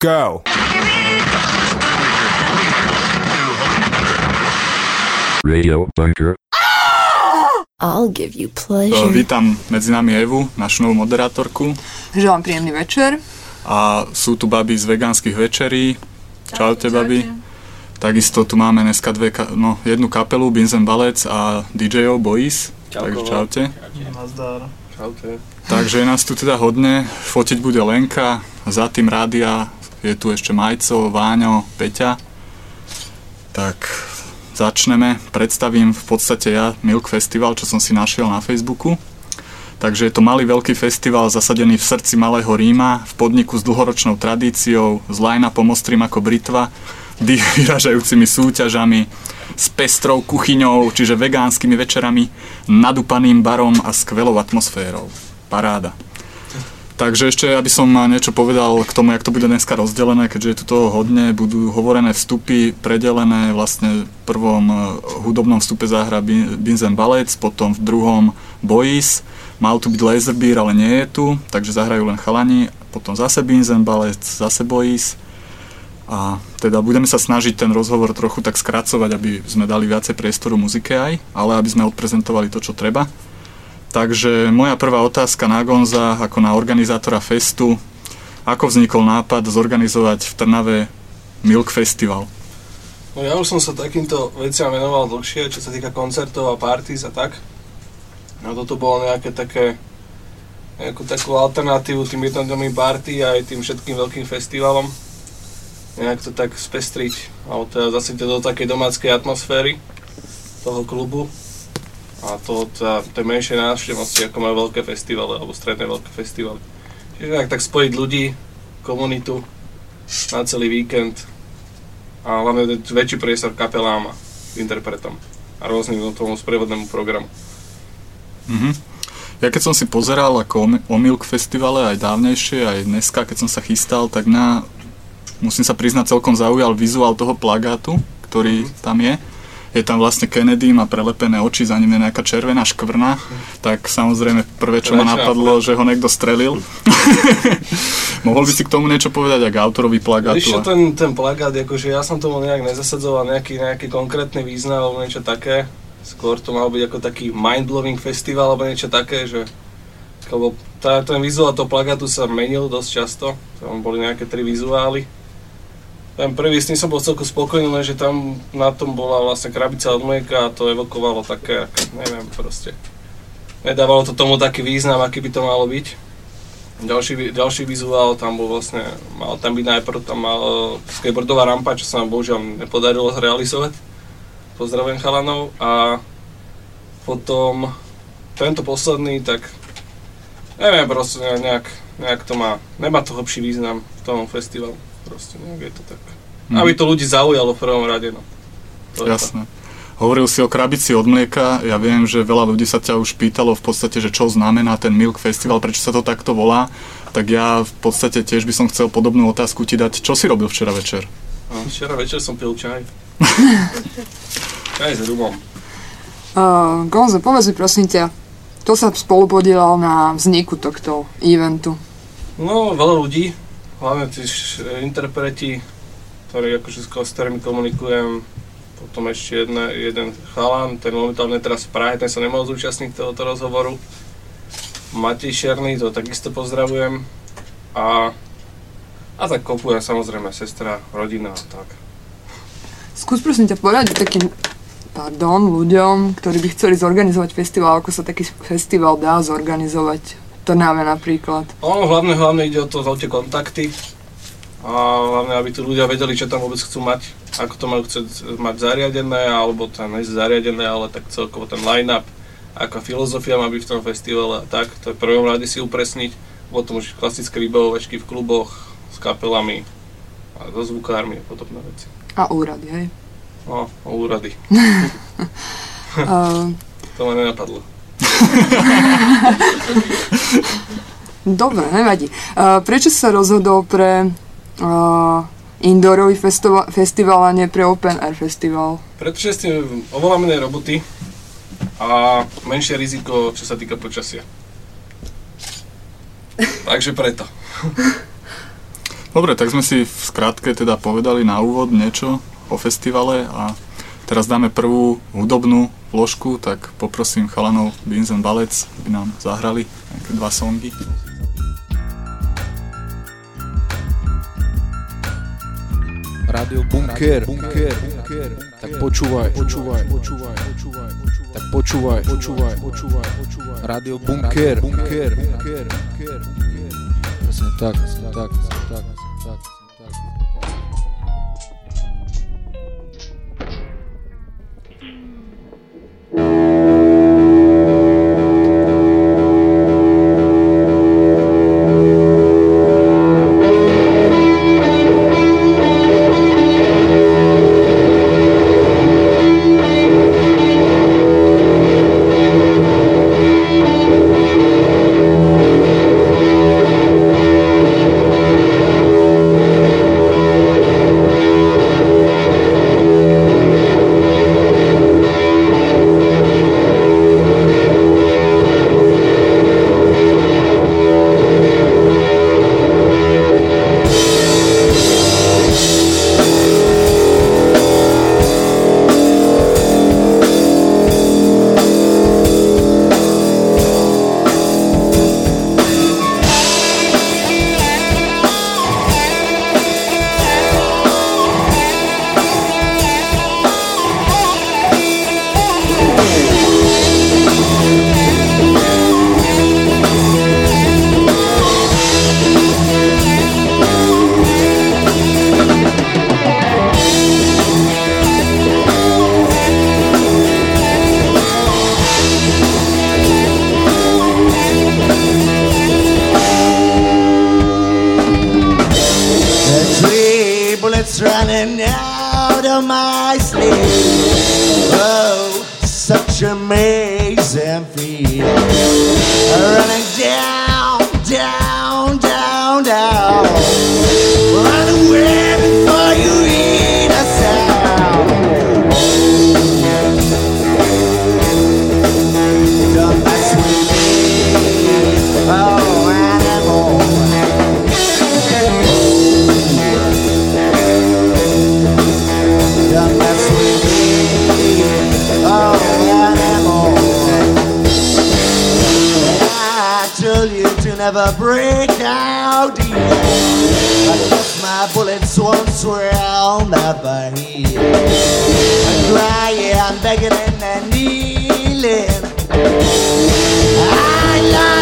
Go! Radio Bunker. I'll give you pleasure. Vítam medzi nami Evu, našu novú moderátorku. Želám príjemný večer. A sú tu baby z vegánskych večerí. Čaute, baby. Takisto tu máme dneska dve, no, jednu kapelu, and Balec a DJO Boys. Takže čaute. Nazdar. Čaute. Takže je nás tu teda hodne. Fotiť bude Lenka, za tým rádia je tu ešte Majco, Váňo, Peťa. Tak začneme. Predstavím v podstate ja Milk Festival, čo som si našiel na Facebooku. Takže je to malý veľký festival zasadený v srdci Malého Ríma, v podniku s dlhoročnou tradíciou, s line-upom ostrým ako britva, vy- vyražajúcimi súťažami, s pestrou kuchyňou, čiže vegánskymi večerami, nadúpaným barom a skvelou atmosférou. Paráda. Takže ešte, aby som niečo povedal k tomu, jak to bude dneska rozdelené, keďže je tu toho hodne, budú hovorené vstupy predelené vlastne v prvom eh, hudobnom vstupe zahra Bin- Beans and Ballets, potom v druhom Boys, mal tu byť Laserbeer, ale nie je tu, takže zahrajú len chalani, potom zase and Ballets, zase Boys a teda budeme sa snažiť ten rozhovor trochu tak skracovať, aby sme dali viacej priestoru muzike aj, ale aby sme odprezentovali to, čo treba. Takže moja prvá otázka na Gonza, ako na organizátora festu. Ako vznikol nápad zorganizovať v Trnave Milk Festival? No ja už som sa takýmto veciam venoval dlhšie, čo sa týka koncertov a parties a tak. No toto bolo nejaké také, nejakú takú alternatívu tým jednodňovým party aj tým všetkým veľkým festivalom. Nejak to tak spestriť, alebo teda zase do takej domáckej atmosféry toho klubu. A to teda, tej menšej návštevnosti, ako majú veľké festivaly, alebo stredné veľké festivaly. Čiže nejak tak spojiť ľudí, komunitu na celý víkend a hlavne dať väčší priestor kapelám a interpretom a rôznym tomu sprievodnému programu. Mhm. Ja keď som si pozeral ako o Mi- o Milk Festivale aj dávnejšie, aj dneska, keď som sa chystal, tak na, musím sa priznať, celkom zaujal vizuál toho plagátu, ktorý tam je. Je tam vlastne Kennedy, má prelepené oči, za ním je nejaká červená škvrna, tak samozrejme prvé, čo ma napadlo, že ho niekto strelil. Mohol by si k tomu niečo povedať, ako autorovi plagátu? A- ten, ten plagát, akože ja som tomu nejak nezasadzoval nejaký, nejaký konkrétny význam alebo niečo také. Skôr to mal byť ako taký mind-blowing festival alebo niečo také, že lebo tá, ten vizuál toho plagátu sa menil dosť často, tam boli nejaké tri vizuály. Ten prvý s tým som bol celkom spokojný, lenže tam na tom bola vlastne krabica od mlieka a to evokovalo také, neviem proste. Nedávalo to tomu taký význam, aký by to malo byť. Ďalší, ďalší vizuál, tam bol vlastne, mal tam byť najprv, tam mal e, skateboardová rampa, čo sa nám bohužiaľ nepodarilo zrealizovať. Pozdravujem chalanov a potom tento posledný, tak neviem, proste nejak, nejak to má, nemá to hlbší význam v tom festivalu, proste nejak je to tak. Mhm. Aby to ľudí zaujalo v prvom rade, no. To. Jasné. Hovoril si o krabici od mlieka, ja viem, že veľa ľudí sa ťa už pýtalo v podstate, že čo znamená ten Milk Festival, prečo sa to takto volá, tak ja v podstate tiež by som chcel podobnú otázku ti dať. Čo si robil včera večer? No, včera večer som pil čaj. čaj s rumom. Uh, Gonzo, povedz mi prosím ťa, kto sa spolupodielal na vzniku tohto eventu? No, veľa ľudí, hlavne tí interpreti, ktorí akože, s ktorými komunikujem, potom ešte jedna, jeden chalan, ten momentálne teraz v Prahe, ten sa nemohol zúčastniť tohoto rozhovoru. Matej Šerný, to takisto pozdravujem. A, a tak kopujem samozrejme sestra, rodina a tak. Skús prosím ťa poradiť takým pardon, ľuďom, ktorí by chceli zorganizovať festival, ako sa taký festival dá zorganizovať. Trnave napríklad. No, hlavne, hlavne ide o to, o tie kontakty a hlavne, aby tu ľudia vedeli, čo tam vôbec chcú mať, ako to majú chcieť mať zariadené, alebo tam nie zariadené, ale tak celkovo ten line-up, aká filozofia má byť v tom festivale a tak, to je v prvom rade si upresniť, potom už klasické vybavovačky v kluboch s kapelami a so zvukármi a podobné veci. A úrady, hej. No, úrady, Uh, to ma nenapadlo. dobre, nevadí. Uh, prečo sa rozhodol pre uh, indoorový festival, festival a nie pre open air festival? Pretože s tým oveľa menej roboty a menšie riziko, čo sa týka počasia. Takže preto. Dobre, tak sme si v skratke teda povedali na úvod niečo o festivale a teraz dáme prvú hudobnú vložku, tak poprosím chalanov and Ballets, aby nám zahrali nejaké dva songy. Rádio Bunker, Bunker, Bunker. Tak počúvaj, počúvaj, počúvaj, počúvaj. Tak počúvaj, počúvaj, počúvaj, počúvaj. Rádio Bunker, Bunker, Bunker, Bunker. Tak, presne tak, presne tak, presne tak, presne tak. Break breakdown deal. I took my bullets once round the bahee. I'm crying, begging, and I'm kneeling. I lie.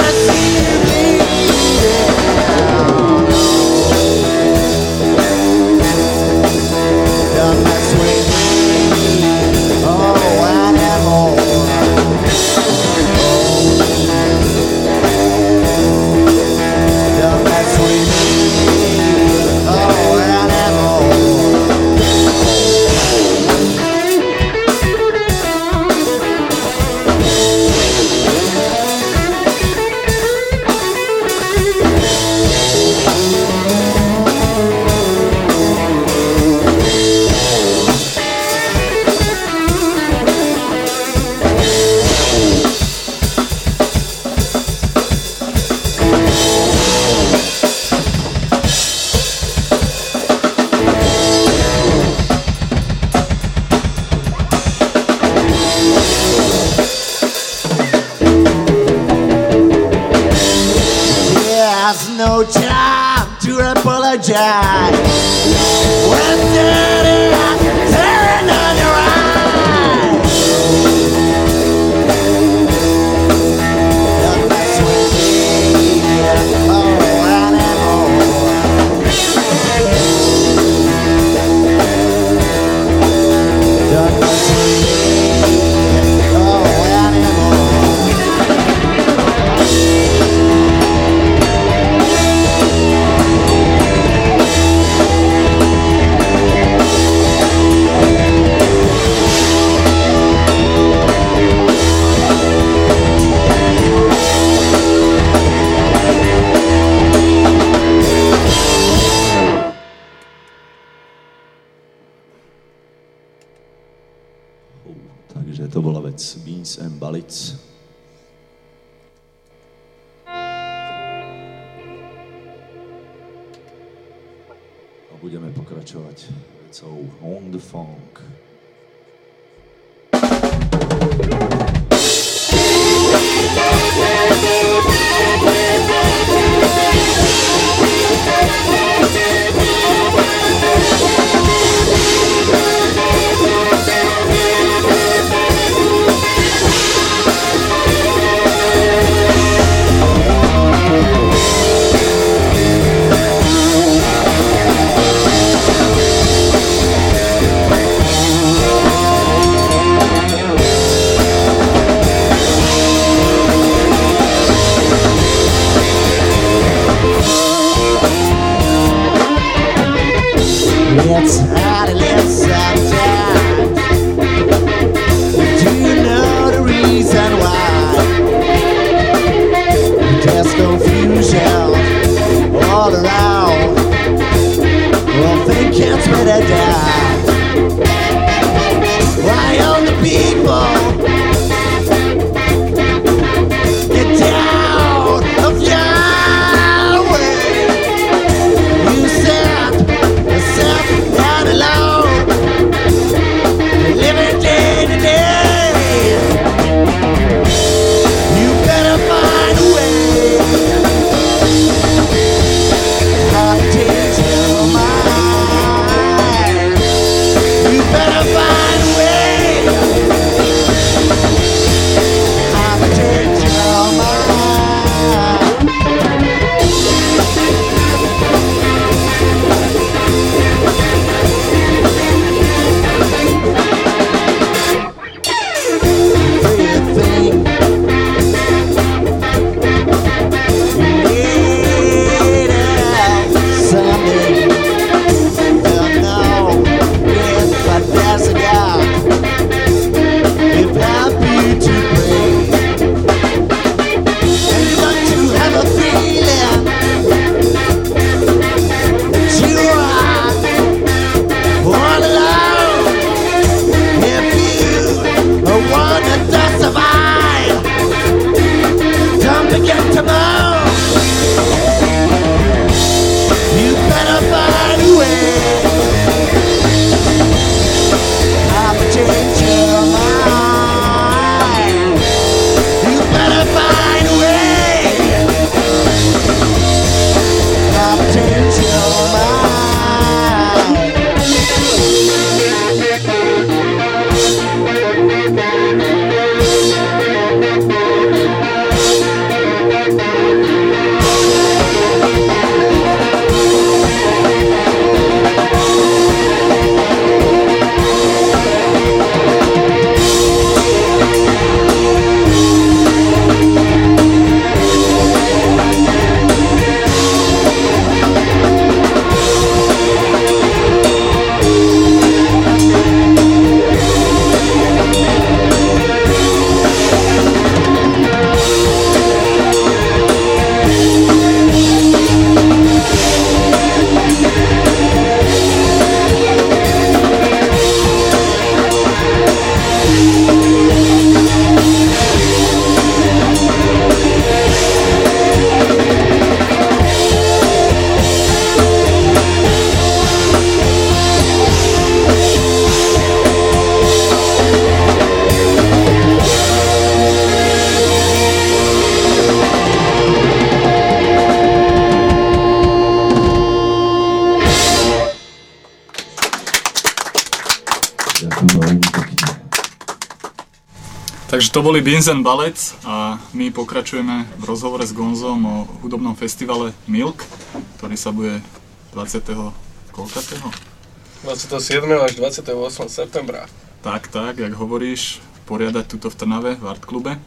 On the Funk. Boli and Ballets a my pokračujeme v rozhovore s Gonzom o hudobnom festivale Milk, ktorý sa bude 20. koľkatého? 27. až 28. septembra. Tak, tak, jak hovoríš, poriadať tuto v Trnave, v Art klube.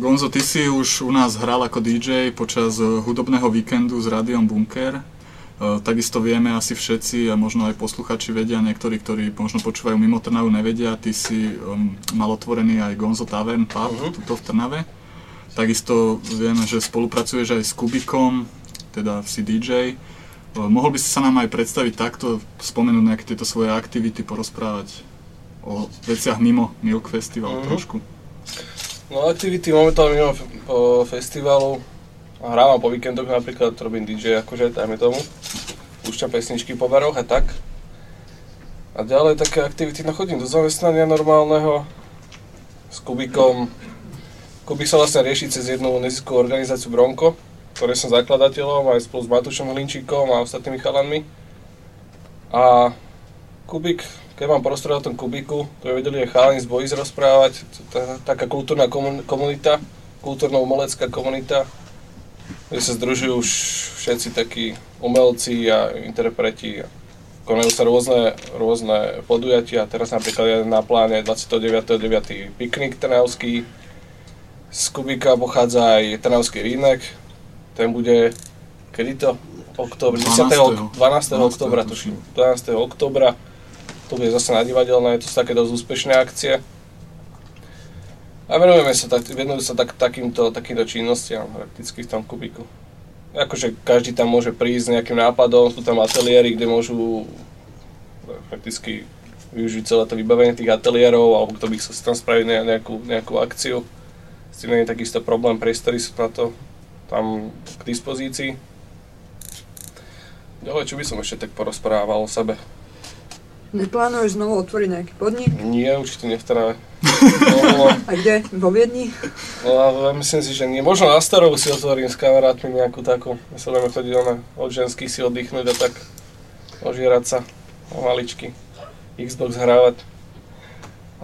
Gonzo, ty si už u nás hral ako DJ počas hudobného víkendu s rádiom Bunker. Uh, takisto vieme asi všetci a možno aj posluchači vedia, niektorí, ktorí možno počúvajú mimo Trnavu, nevedia, ty si um, mal otvorený aj Gonzo Tavern Pub uh-huh. tuto v Trnave. Takisto vieme, že spolupracuješ aj s Kubikom, teda si DJ. Uh, mohol by si sa nám aj predstaviť takto, spomenúť nejaké tieto svoje aktivity, porozprávať o veciach mimo Milk Festival Mhm. trošku? No aktivity momentálne mimo f- po festivalu. Hrávam po víkendoch napríklad, robím DJ akože, dajme tomu. púšťam pesničky po baroch a tak. A ďalej také aktivity, no chodím do zamestnania normálneho s Kubikom. Kubik sa vlastne rieši cez jednu neziskovú organizáciu Bronko, ktoré som zakladateľom aj spolu s Matušom Hlinčíkom a ostatnými chalanmi. A Kubik, keď mám prostor o tom Kubiku, ktoré vedeli aj chalani z Boys rozprávať, to taká kultúrna komun- komunita, kultúrno-umelecká komunita, kde sa združujú už všetci takí umelci a interpreti. Konajú sa rôzne, rôzne podujatia. Teraz napríklad je na pláne 29.9. piknik trnavský. Z Kubika pochádza aj trnavský rínek. Ten bude, kedy to? Október, 10. 12. 12. oktobra, tuším. 12. oktobra. To bude zase na divadelné, to sú také dosť úspešné akcie. A venujeme sa, tak, venujú sa tak, takýmto, takýmto činnostiam prakticky v tom kubiku. Akože každý tam môže prísť s nejakým nápadom, sú tam ateliéry, kde môžu prakticky využiť celé to vybavenie tých ateliérov, alebo kto by sa tam spraviť nejakú, nejakú akciu. S tým nie je takisto problém, priestory sú na to tam k dispozícii. Ďalej, čo by som ešte tak porozprával o sebe? Neplánuješ znovu otvoriť nejaký podnik? Nie, určite nie v Trnave. No, A kde? Vo Viedni? No myslím si, že nie. Možno na starovu si otvorím s kamarátmi nejakú takú. My sa budeme chodiť ona, od ženských si oddychnúť a tak ožierať sa a maličky. Xbox hrávať.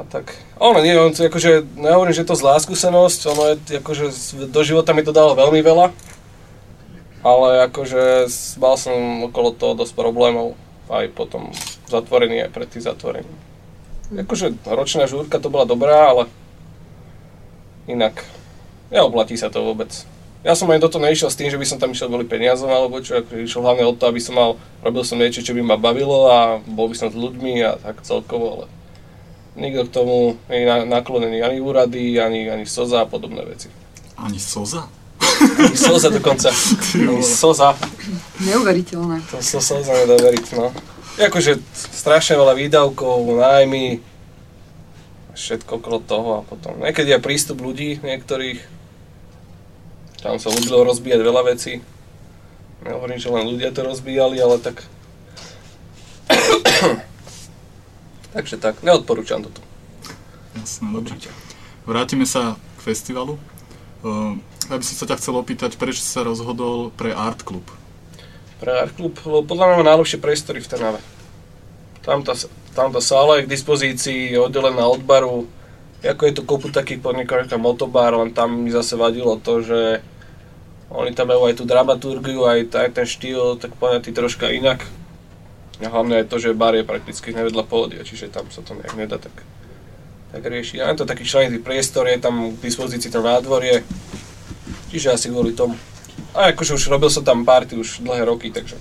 A tak. Ono nie, on akože, nehovorím, že je to zlá skúsenosť, ono je, akože do života mi to dalo veľmi veľa. Ale akože mal som okolo toho dosť problémov. Aj potom zatvorený, aj pred tým zatvorením. Akože ročná žúrka to bola dobrá, ale inak neoplatí sa to vôbec. Ja som aj do toho nešiel s tým, že by som tam išiel kvôli peniazom alebo čo, akože išiel hlavne o to, aby som mal, robil som niečo, čo by ma bavilo a bol by som s ľuďmi a tak celkovo, ale nikto k tomu nie je naklonený ani úrady, ani, ani soza a podobné veci. Ani soza? Ani soza dokonca. Ani soza. Neuveriteľné. To sa soza nedá veriť, no. Akože strašne veľa výdavkov, nájmy, všetko okolo toho a potom niekedy aj prístup ľudí niektorých. Tam sa ľúbilo rozbíjať veľa vecí. Nehovorím, že len ľudia to rozbíjali, ale tak... Takže tak, neodporúčam to tu. Jasné, dobre. Vrátime sa k festivalu. Uh, ja by som sa ťa chcel opýtať, prečo sa rozhodol pre Art Club? Pre Art Club, lebo podľa mňa má najlepšie priestory v Trnave. Tam tá, tam tá sála je k dispozícii, je oddelená od baru. Ako je tu kopu takých podnikov, ako motobar, len tam mi zase vadilo to, že oni tam majú aj tú dramaturgiu, aj, aj ten štýl, tak poňatý troška inak. A hlavne aj to, že bar je prakticky nevedľa pódia, čiže tam sa to nejak nedá tak, tak riešiť. A je to taký členitý priestor, je tam k dispozícii to nádvorie, čiže asi kvôli tomu. A akože už robil som tam party už dlhé roky, takže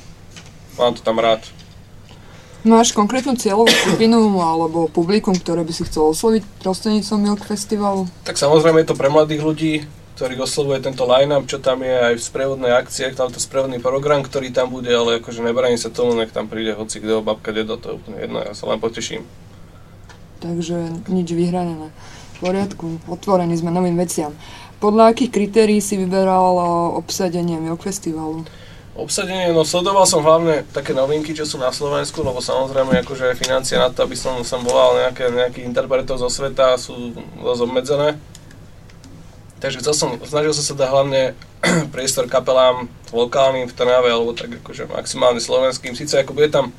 mám to tam rád. Máš konkrétnu cieľovú skupinu alebo publikum, ktoré by si chcel osloviť prostredníctvom Milk Festivalu? Tak samozrejme je to pre mladých ľudí, ktorých oslovuje tento line-up, čo tam je aj v sprievodnej akcii, tamto sprievodný program, ktorý tam bude, ale akože nebraní sa tomu, nech tam príde hoci kto, babka, dedo, to je úplne jedno, ja sa len poteším. Takže nič vyhranené. V poriadku, otvorení sme novým veciam. Podľa akých kritérií si vyberal obsadenie Milk Festivalu? Obsadenie, no sledoval som hlavne také novinky, čo sú na Slovensku, lebo samozrejme akože financie na to, aby som sem volal nejaké, nejakých interpretov zo sveta sú dosť obmedzené. Takže som, snažil som sa dať hlavne priestor kapelám lokálnym v Trnave, alebo tak akože maximálne slovenským. Sice ako bude tam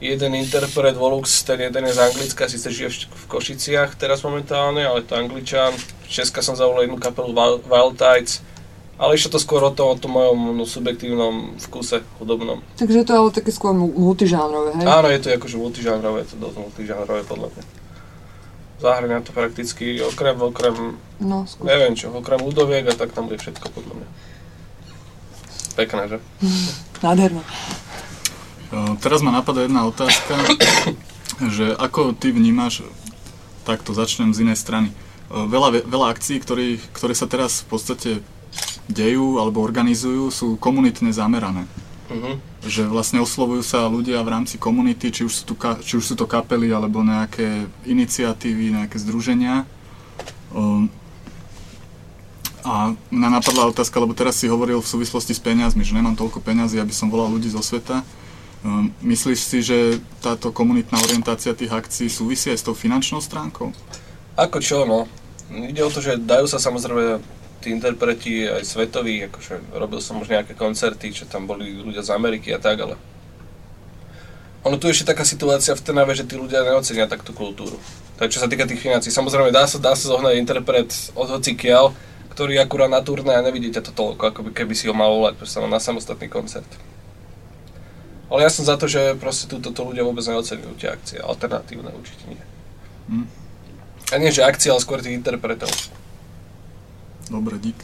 jeden interpret Volux, ten jeden je z Anglicka, síce žije v Košiciach teraz momentálne, ale to Angličan. Česka som zavolal jednu kapelu Wild Tides, ale išlo to skôr o tom, o tom mojom no, subjektívnom vkuse hudobnom. Takže je to ale také skôr multižánrové, hej? Áno, je to akože multižánrové, je to dosť multižánrové podľa mňa. Zahrania to prakticky okrem, okrem, no, skôr. neviem čo, okrem ľudoviek a tak tam bude všetko podľa mňa. Pekné, že? Nádherné. Teraz ma napadá jedna otázka, že ako ty vnímaš, takto začnem z inej strany, veľa, veľa akcií, ktorý, ktoré sa teraz v podstate dejú alebo organizujú, sú komunitne zamerané. Uh-huh. Že vlastne oslovujú sa ľudia v rámci komunity, či už, sú tu, či už sú to kapely alebo nejaké iniciatívy, nejaké združenia. Um, A mňa napadla otázka, lebo teraz si hovoril v súvislosti s peniazmi, že nemám toľko peniazy, aby som volal ľudí zo sveta. Um, myslíš si, že táto komunitná orientácia tých akcií súvisí aj s tou finančnou stránkou? Ako čo, no. Ide o to, že dajú sa samozrejme tí interpreti aj svetoví, akože robil som už nejaké koncerty, že tam boli ľudia z Ameriky a tak, ale ono tu je ešte taká situácia v Trnave, že tí ľudia neocenia takú kultúru. Takže čo sa týka tých financií, samozrejme dá sa, dá sa zohnať interpret od hocikiaľ, ktorý akurát na turné a nevidíte to toľko, ako by, keby si ho mal volať na samostatný koncert. Ale ja som za to, že proste túto to ľudia vôbec neocenujú tie akcie, alternatívne určite nie. Hm. A nie, že akcie, ale skôr tých interpretov. Dobre, dík.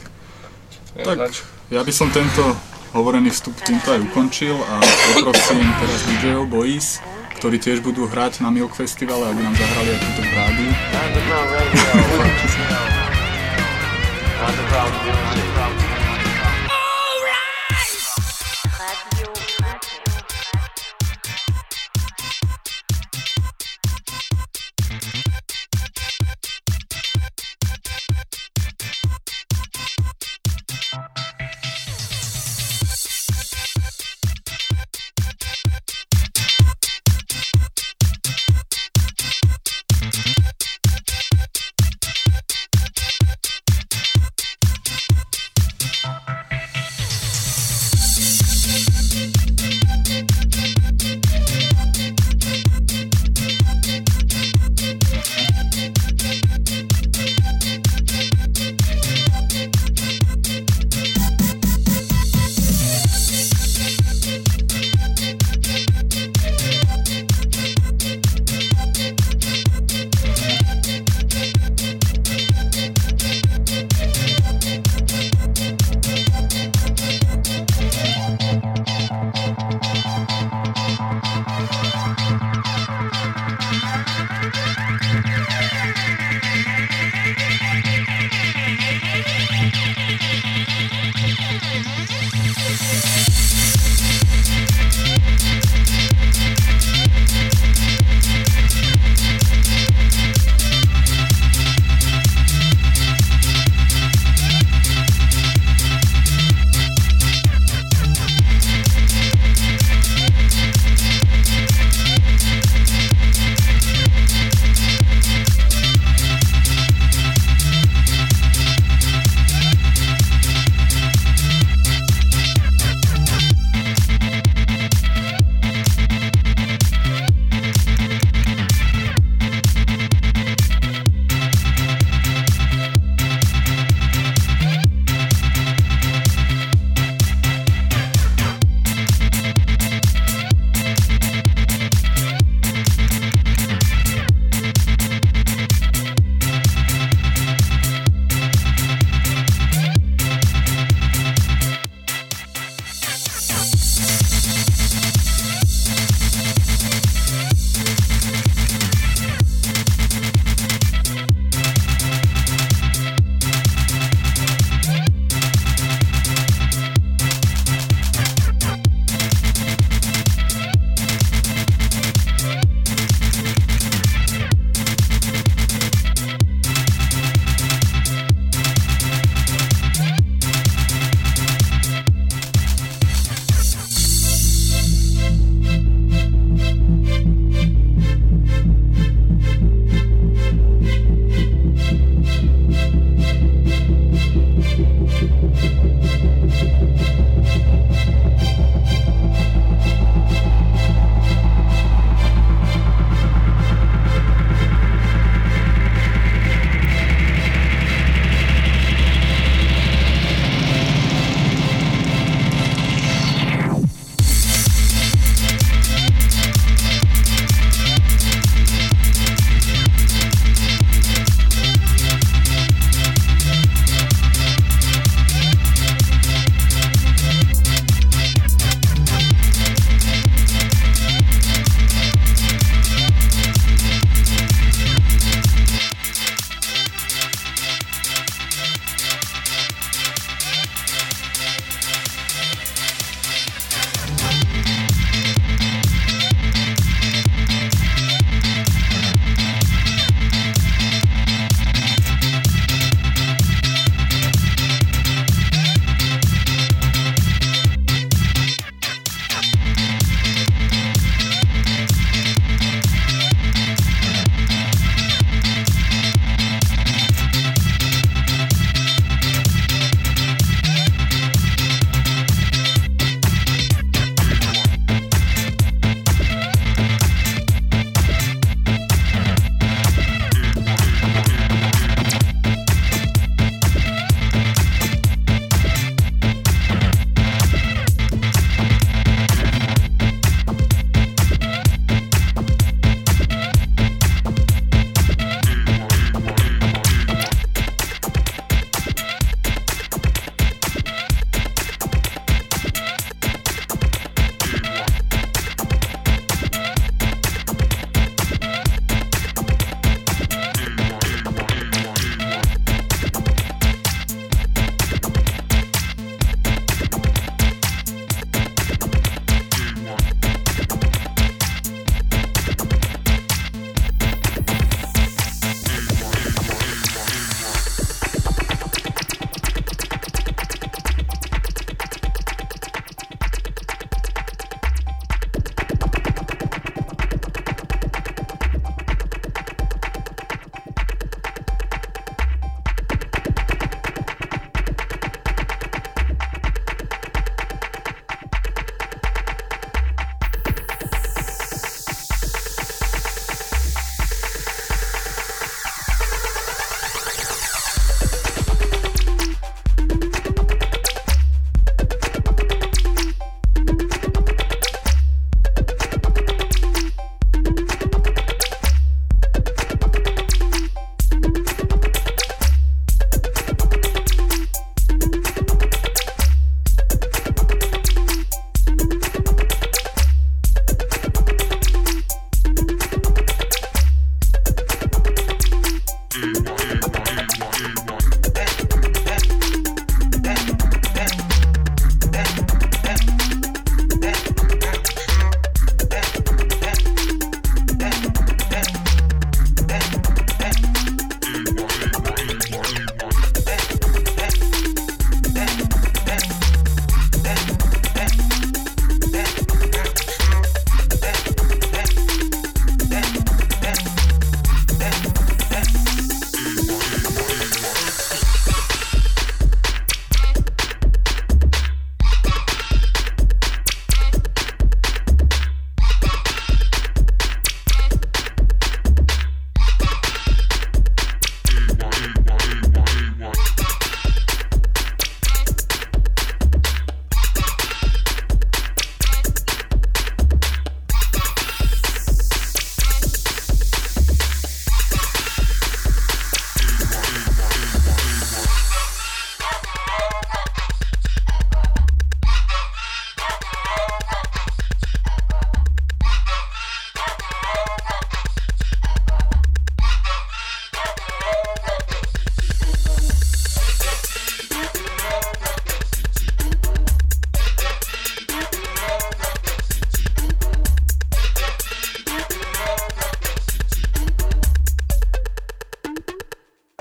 Nie, Tak. zač. Ja by som tento hovorený vstup týmto aj ukončil a poprosím teraz DJ-ov Boys, ktorí tiež budú hrať na Milk Festivale, aby nám zahrali aj túto v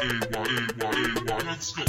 Let's go.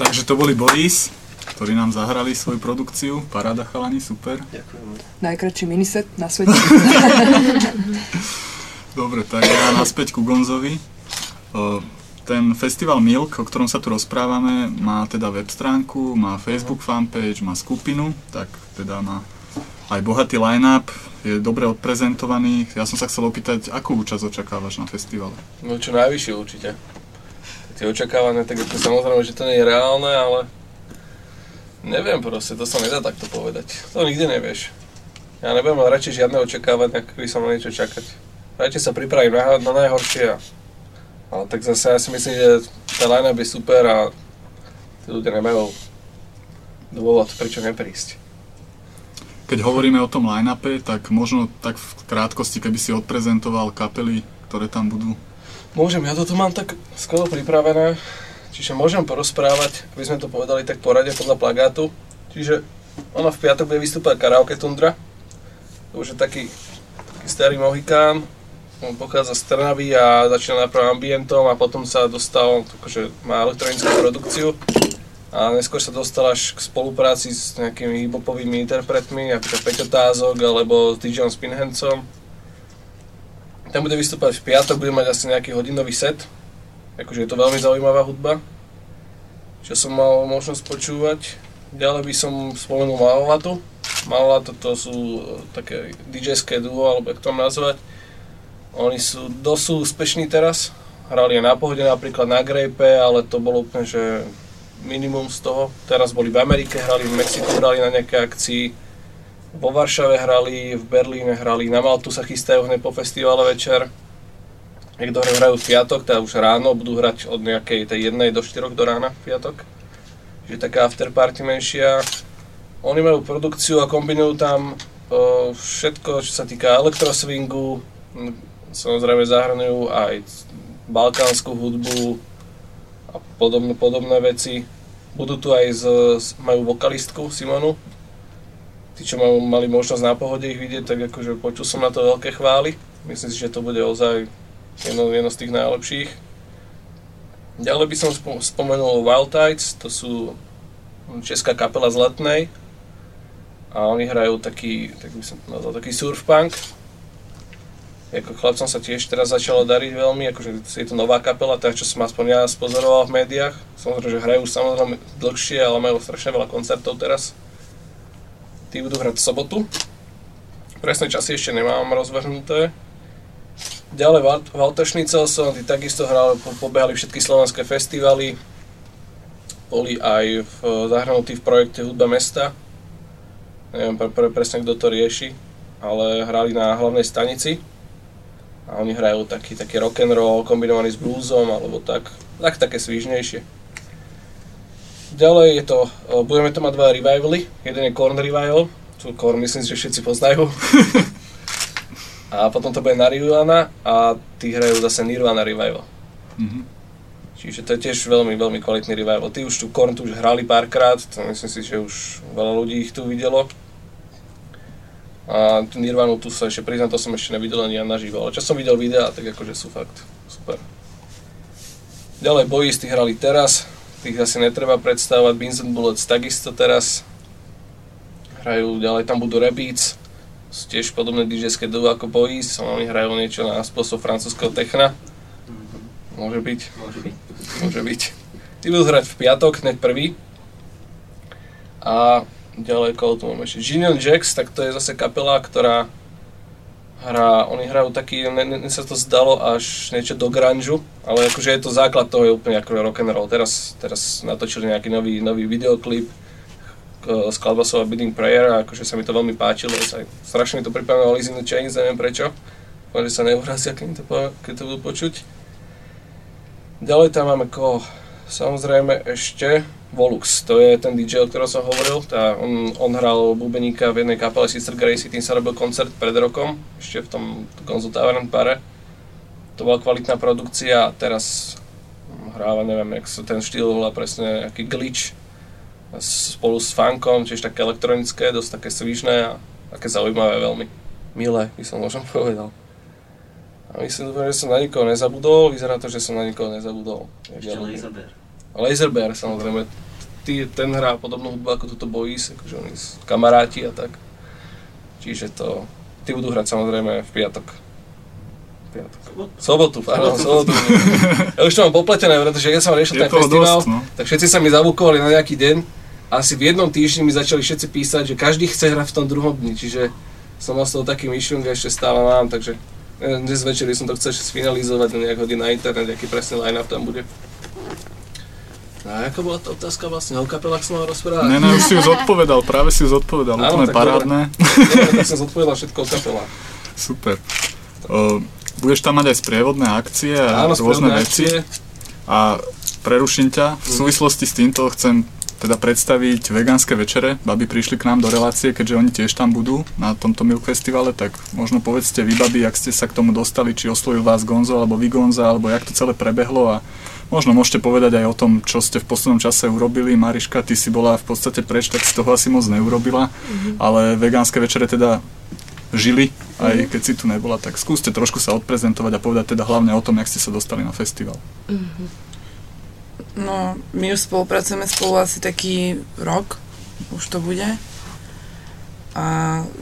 Takže to boli Boris, ktorí nám zahrali svoju produkciu. Paráda chalani, super. Ďakujem. Najkračší miniset na svete. Dobre, tak ja naspäť ku Gonzovi. Ten festival Milk, o ktorom sa tu rozprávame, má teda web stránku, má Facebook fanpage, má skupinu, tak teda má aj bohatý line-up, je dobre odprezentovaný. Ja som sa chcel opýtať, akú účasť očakávaš na festivale? No čo najvyššie určite. Tie očakávané, tak ako samozrejme, že to nie je reálne, ale neviem proste, to sa nedá takto povedať. To nikdy nevieš. Ja nebudem mať radšej žiadne očakávania, ako by som mal niečo čakať. Radšej sa pripravím na, na najhoršie ale tak zase ja si myslím, že tá line je super a tí ľudia nemajú dôvod, prečo neprísť. Keď hovoríme o tom line-upe, tak možno tak v krátkosti, keby si odprezentoval kapely, ktoré tam budú. Môžem, ja toto mám tak skoro pripravené, čiže môžem porozprávať, aby sme to povedali tak porade podľa plagátu. Čiže ona v piatok bude vystúpať karaoke Tundra, to už je taký, taký starý mohikán, on pochádza z Trnavy a začína najprv ambientom a potom sa dostal, akože má elektronickú produkciu a neskôr sa dostal až k spolupráci s nejakými hiphopovými interpretmi, napríklad Peťo Tázok alebo s DJom Spinhancom. Ten bude vystúpať v piatok, bude mať asi nejaký hodinový set, akože je to veľmi zaujímavá hudba, čo som mal možnosť počúvať. Ďalej by som spomenul Malolatu. Malolato to sú také DJ-ské duo, alebo jak to nazvať oni sú dosť úspešní teraz. Hrali aj na pohode napríklad na Grape, ale to bolo úplne, že minimum z toho. Teraz boli v Amerike, hrali v Mexiku, hrali na nejaké akcii. Vo Varšave hrali, v Berlíne hrali, na Maltu sa chystajú hneď po festivale večer. Niekto hrajú v piatok, teda už ráno, budú hrať od nejakej tej jednej do 4 do rána v piatok. Čiže taká afterparty menšia. Oni majú produkciu a kombinujú tam uh, všetko, čo sa týka elektroswingu, Samozrejme zahrnujú aj balkánsku hudbu a podobné, podobné veci. Budú tu aj z, majú vokalistku Simonu. Tí, čo mali možnosť na pohode ich vidieť, tak akože počul som na to veľké chvály. Myslím si, že to bude ozaj jedno, jedno z tých najlepších. Ďalej by som spomenul Wild Tides, to sú česká kapela z Letnej. A oni hrajú taký, tak by som nazval, taký surf punk ako chlapcom sa tiež teraz začalo dariť veľmi, akože je to nová kapela, tak čo som aspoň ja spozoroval v médiách. Samozrejme, že hrajú samozrejme dlhšie, ale majú strašne veľa koncertov teraz. Tí budú hrať v sobotu. Presné časy ešte nemám rozvrhnuté. Ďalej Walter Schnitzelson, tí takisto hrali, pobehali všetky slovenské festivaly. Boli aj v, zahrnutí v projekte Hudba mesta. Neviem pre, pre, presne, kto to rieši, ale hrali na hlavnej stanici a oni hrajú taký, taký rock and roll kombinovaný s bluesom alebo tak, tak také svížnejšie. Ďalej je to, budeme to mať dva revivaly, jeden je Korn Revival, čo Korn myslím že všetci poznajú. a potom to bude Nirvana a tí hrajú zase Nirvana Revival. Mm-hmm. Čiže to je tiež veľmi, veľmi kvalitný revival. Tí už tu Korn tu už hrali párkrát, to myslím si, že už veľa ľudí ich tu videlo. A Nirvanu tu sa ešte priznám, to som ešte nevidel ani ja naživo, ale čo som videl videá, tak akože sú fakt super. Ďalej bojisti hrali teraz, tých asi netreba predstavovať, Vincent Bullets takisto teraz. Hrajú, ďalej tam budú Rebeats, sú tiež podobné DJ-ské duo ako Boys, oni hrajú niečo na spôsob francúzského techna. Môže byť. Môže byť. Môže byť. Tí budú hrať v piatok, hneď prvý. A ďalej, koho tu máme ešte, Genial Jacks, tak to je zase kapela, ktorá hrá, oni hrajú taký, mne sa to zdalo až niečo do grunge, ale akože je to základ toho je úplne ako rock and roll. Teraz, teraz natočili nejaký nový, nový videoklip, skladba sa Bidding Prayer a akože sa mi to veľmi páčilo, sa, strašne mi to pripomínalo Alice in the Chains, neviem prečo, Dúfam, že sa neurazia, keď to, keď to budú počuť. Ďalej tam máme koho, samozrejme ešte, Volux, to je ten DJ, o ktorom som hovoril. Tá, on, on hral bubeníka v jednej kapele Sister Gracie, tým sa robil koncert pred rokom, ešte v tom Gonzo Tavern pare. To bola kvalitná produkcia a teraz hráva, neviem, jak sa ten štýl volá presne, aký glitch spolu s funkom, čiže také elektronické, dosť také svižné a také zaujímavé veľmi. Milé, by som možno povedal. A myslím, že som na nikoho nezabudol, vyzerá to, že som na nikoho nezabudol. Ešte Laserbear. Laserbear samozrejme, ty, ten hrá podobnú hudbu ako toto Boys, akože oni sú kamaráti a tak. Čiže to, tí budú hrať samozrejme v piatok. Piatok. Sobotu, pardon, sobotu. Ja už to mám popletené, pretože ja som riešil ten festival, dosť, no. tak všetci sa mi zabukovali na nejaký deň. Asi v jednom týždni mi začali všetci písať, že každý chce hrať v tom druhom dni, čiže som mal z toho taký myšlunk a ešte stále mám, takže eh, dnes večer som to chcel ešte sfinalizovať, nejak hodí na internet, aký presný line-up tam bude. A aká bola tá otázka vlastne? O kapelách som mal rozprávať? Ne, ne, už si ju zodpovedal, práve si ju zodpovedal, Áno, úplne parádne. Dobre, tak som zodpovedal všetko o kapelách. Super. O, budeš tam mať aj sprievodné akcie a Áno, rôzne veci. akcie. A preruším ťa, v Mhm. súvislosti s týmto chcem teda predstaviť vegánske večere. Babi prišli k nám do relácie, keďže oni tiež tam budú na tomto Milk Festivale, tak možno povedzte vy, babi, ak ste sa k tomu dostali, či oslovil vás Gonzo alebo vy Gonza, alebo jak to celé prebehlo a možno môžete povedať aj o tom, čo ste v poslednom čase urobili. Mariška, ty si bola v podstate preč, tak si toho asi moc neurobila, ale vegánske večere teda žili, aj keď si tu nebola, tak skúste trošku sa odprezentovať a povedať teda hlavne o tom, jak ste sa dostali na festival. No, my už spolupracujeme spolu asi taký rok, už to bude. A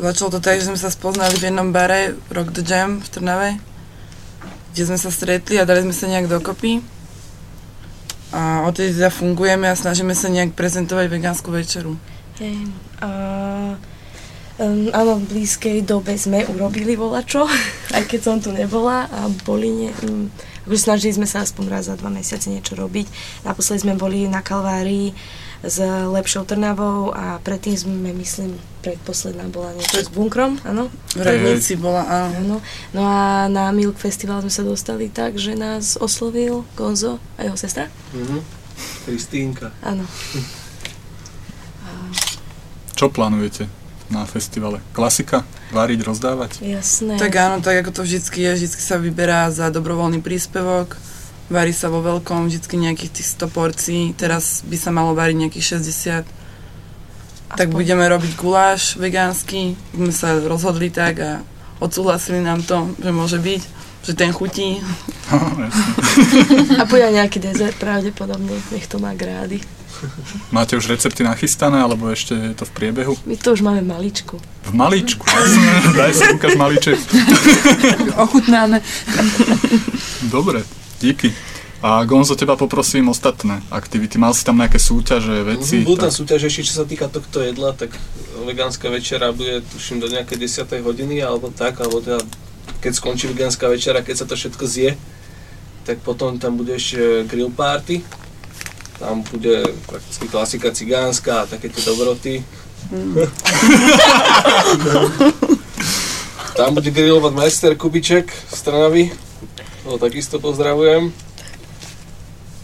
začalo to tak, že sme sa spoznali v jednom bare, Rock the Jam v Trnave, kde sme sa stretli a dali sme sa nejak dokopy. A odtedy teda fungujeme a snažíme sa nejak prezentovať vegánsku večeru. Áno, v blízkej dobe sme urobili volačo, aj keď som tu nebola a boli, ne, um, snažili sme sa aspoň raz za dva mesiace niečo robiť. Naposledy sme boli na Kalvárii s lepšou Trnavou a predtým sme, myslím, predposledná bola niečo s bunkrom, áno? V Revnici bola, áno. No a na Milk Festival sme sa dostali tak, že nás oslovil Gonzo a jeho sestra. Mhm. Kristínka. Áno. Čo plánujete na festivale? Klasika? Váriť, rozdávať? Jasné. Tak áno, tak ako to vždycky je, vždycky sa vyberá za dobrovoľný príspevok, varí sa vo veľkom, vždycky nejakých tých 100 porcií, teraz by sa malo variť nejakých 60. Tak Aspoň. budeme robiť guláš vegánsky, sme sa rozhodli tak a odsúhlasili nám to, že môže byť, že ten chutí. A bude aj nejaký dezert pravdepodobne, nech to má grády. Máte už recepty nachystané, alebo ešte je to v priebehu? My to už máme maličku. V malíčku. jasné. Daj sa ukáž malíček. Ochutnáme. Dobre, díky. A Gonzo, teba poprosím ostatné aktivity. Mal si tam nejaké súťaže, veci? Budú tam tak- súťaže ešte, čo sa týka tohto jedla, tak vegánska večera bude tuším do nejakej 10. hodiny alebo tak, alebo teda keď skončí vegánska večera, keď sa to všetko zje, tak potom tam bude ešte grill party. Tam bude prakticky klasika cigánska a také tie dobroty. Tam bude grillovať majster Kubiček z Trnavy. To takisto pozdravujem.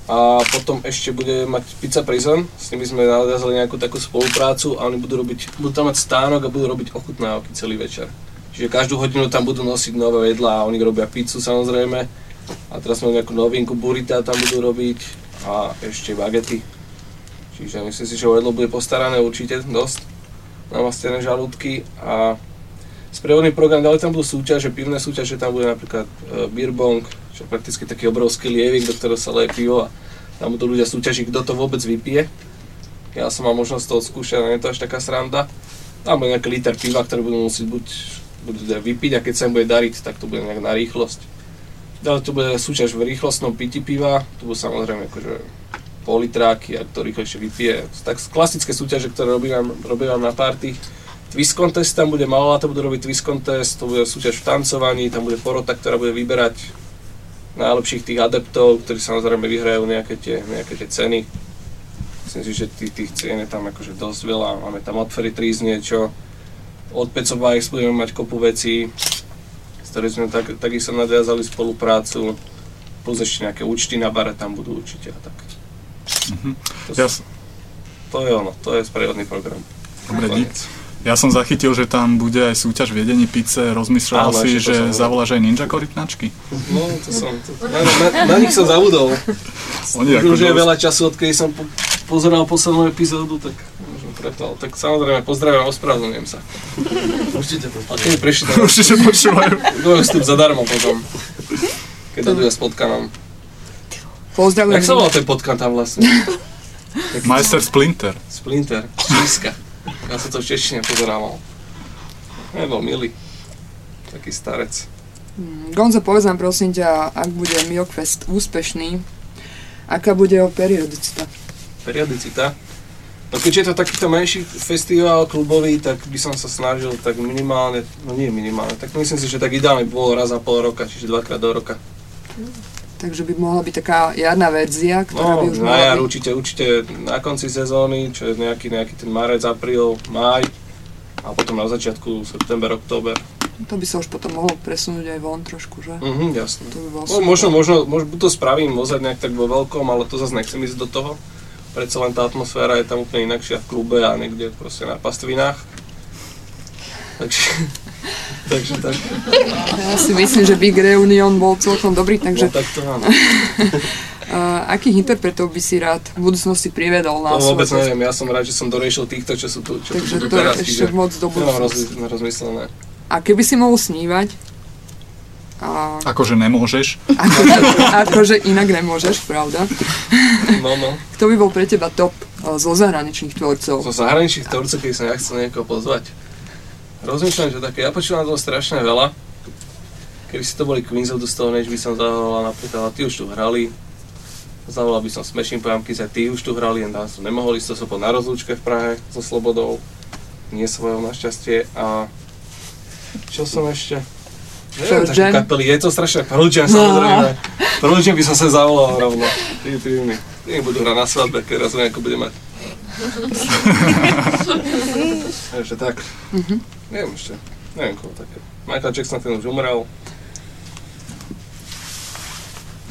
A potom ešte bude mať Pizza Prison, s nimi sme nadviazali nejakú takú spoluprácu a oni budú robiť, budú tam mať stánok a budú robiť ochutnávky celý večer. Čiže každú hodinu tam budú nosiť nové jedlá a oni robia pizzu samozrejme. A teraz máme nejakú novinku, burita tam budú robiť a ešte bagety. Čiže myslím si, že o jedlo bude postarané určite dosť. Namastené žalúdky a Sprievodný program, ďalej tam budú súťaže, pivné súťaže, tam bude napríklad e, beer bong, čo je prakticky taký obrovský lievik, do ktorého sa leje pivo a tam budú ľudia súťažiť, kto to vôbec vypije. Ja som mal možnosť to odskúšať, a nie je to až taká sranda. Tam bude nejaký liter piva, ktorý budú musieť buď budú vypiť a keď sa im bude dariť, tak to bude nejak na rýchlosť. Ďalej tu bude súťaž v rýchlostnom pití piva, tu budú samozrejme akože pol litráky a kto rýchlejšie vypije. Tak klasické súťaže, ktoré robím, robím na party. Twist contest tam bude, maloláta budú robiť twist contest, to bude súťaž v tancovaní, tam bude porota, ktorá bude vyberať najlepších tých adeptov, ktorí samozrejme vyhrajú nejaké tie, nejaké tie ceny. Myslím si, že tých, tých cien je tam akože dosť veľa, máme tam od Ferry Trees niečo, od Peco Bikes budeme mať kopu vecí, s ktorými sme tak, takisto nadviazali spoluprácu, plus ešte nejaké účty na bare tam budú určite a tak. Mhm. To, sú- to je ono, to je sprievodný program. dobre, dík. Ja som zachytil, že tam bude aj súťaž v jedení pice. Rozmýšľal Áno, si, že som- zavoláš aj ninja korytnačky? No, to som, to, na, na, na nich som zabudol. Oni Už, je dosť- veľa času, odkedy som po, pozeral poslednú epizódu, tak preto. Tak samozrejme, pozdravím, ospravedlňujem sa. Určite to. A keď prišli tam, Určite počúvajú. Vstup zadarmo potom. Keď to bude s potkanom. Pozdravujem. Jak sa volá ten potkan tam vlastne? Majster Splinter. Splinter, Číska. Ja som to v češtine pozerával. Nebol milý. Taký starec. Mm, Gonzo, povedz nám prosím ťa, ak bude Milkfest úspešný, aká bude jeho periodicita? Periodicita. No keďže je to takýto menší festival klubový, tak by som sa snažil tak minimálne, no nie minimálne, tak myslím si, že tak ideálne by bolo raz za pol roka, čiže dvakrát do roka. Takže by mohla byť taká jarná verzia, ktorá by No, už na jar byť... určite, určite na konci sezóny, čo je nejaký, nejaký ten marec, apríl, máj a potom na začiatku september, október. To by sa už potom mohlo presunúť aj von trošku, že? Mhm, jasne. To by bolo No, možno, možno, možno to spravím ozaj nejak tak vo veľkom, ale to zase nechcem ísť do toho. Predsa len tá atmosféra je tam úplne inakšia v klube a niekde proste na pastvinách. Takže, takže tak. Ja si myslím, že Big Reunion bol celkom dobrý, takže No tak to áno. uh, akých interpretov by si rád v budúcnosti priviedol na To vôbec neviem, ja som rád, že som doriešil týchto, čo sú tu, čo Takže tu to je ešte moc do nemám budúcnosti. rozli- rozmyslené. A keby si mohol snívať, a Akože nemôžeš. akože, akože inak nemôžeš, pravda? No, no. Kto by bol pre teba top uh, zo zahraničných tvorcov? Zo zahraničných tvorcov, keď som ja chcel niekoho pozvať. Rozmýšľam, že také, ja počúvam toho strašne veľa. Keby si to boli Queens of the Stone Age, by som zavolal napríklad, a tí už tu hrali. Zavolal by som Smashing Pumpkins, a tí už tu hrali, len tam som nemohol ísť, to som bol na rozlúčke v Prahe so Slobodou. Nie svojou našťastie. A čo som ešte? Neviem, Jam? kapely, je to strašne Pearl Jam, No. samozrejme. Pearl Jam by som sa zavolal rovno. Tí, tí, tí budú hrať na svadbe, keď raz ako bude mať. Takže tak. Mhm. Neviem ešte. Neviem koho také. Michael Jackson ten už umrel.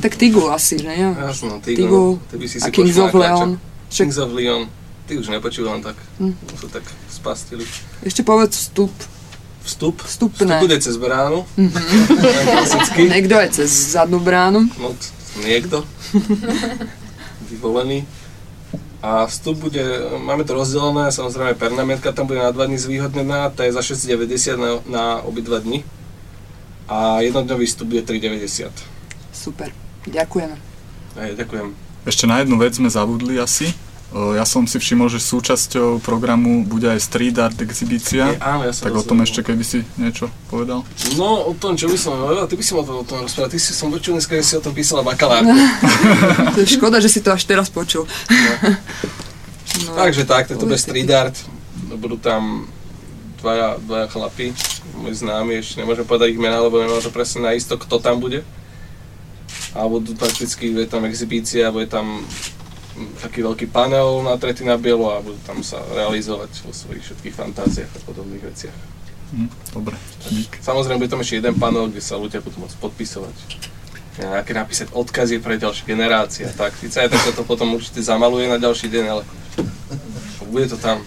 Tak Tigu asi, že nie? Jasno, no, Tigu Tigu. Ty by si a si Kings of Leon. Kings of Leon. Ty už nepočúvam tak. Hm. Sú tak spastili. Ešte povedz vstup. Vstup? Vstupné. Vstup bude cez bránu. Mhm. Klasicky. Niekto je cez zadnú bránu. No, niekto. Vyvolený. A vstup bude, máme to rozdelené, samozrejme pernamentka tam bude na 2 dní zvýhodnená, tá je za 6,90 na, na obidva dni. A jednodňový vstup bude 3,90. Super. Ďakujeme. Hej, ďakujem. Ešte na jednu vec sme zabudli asi. O, Ja som si všimol, že súčasťou programu bude aj street art exhibícia. Je, áno, ja som tak o tom ešte keby si niečo povedal. No, o tom, čo by som hovoril, ty by si mal o tom rozprávať, ty si som počul dneska, že si o tom písala bakalárku. To je škoda, že si to až teraz počul. No, Takže tak, to bude street art, budú tam dvaja, dvaja chlapi, môj známy, ešte nemôžem povedať ich mená, lebo nemám to presne na isto, kto tam bude. A budú prakticky, bude tam exhibícia, bude tam taký veľký panel natretý na bielo a budú tam sa realizovať vo svojich všetkých fantáziách a podobných veciach. Hm, dobre, dík. Samozrejme, bude tam ešte jeden panel, kde sa ľudia budú môcť podpisovať. Nejaké napísať odkazy pre ďalšie generácie a tak. Sice aj tak sa to potom určite zamaluje na ďalší deň, ale bude to tam.